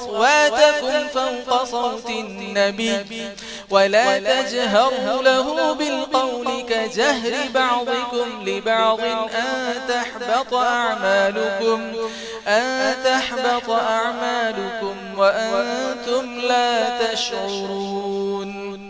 أصواتكم فوق صوت النبي ولا تجهروا له بالقول كجهر بعضكم لبعض أن تحبط أعمالكم أن تحبط أعمالكم وأنتم لا تشعرون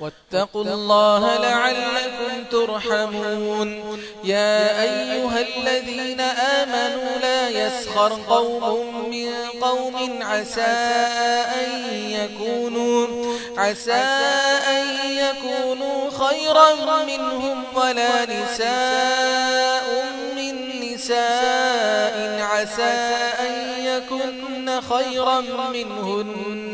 واتقوا الله لعلكم ترحمون. يا أيها الذين آمنوا لا يسخر قوم من قوم عسى أن يكونوا, عسى أن يكونوا خيرا منهم ولا نساء من نساء عسى أن يكن خيرا منهن.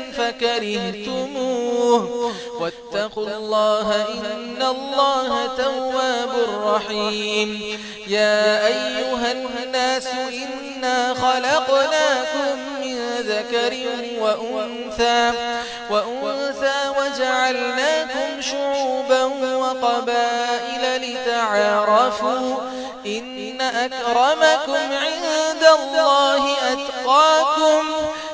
فكرهتموه. واتقوا الله إن الله تواب رحيم. يا أيها الناس إنا خلقناكم من ذكر وأنثى, وأنثى وجعلناكم شعوبا وقبائل لتعارفوا. إن أكرمكم عند الله أتقاكم.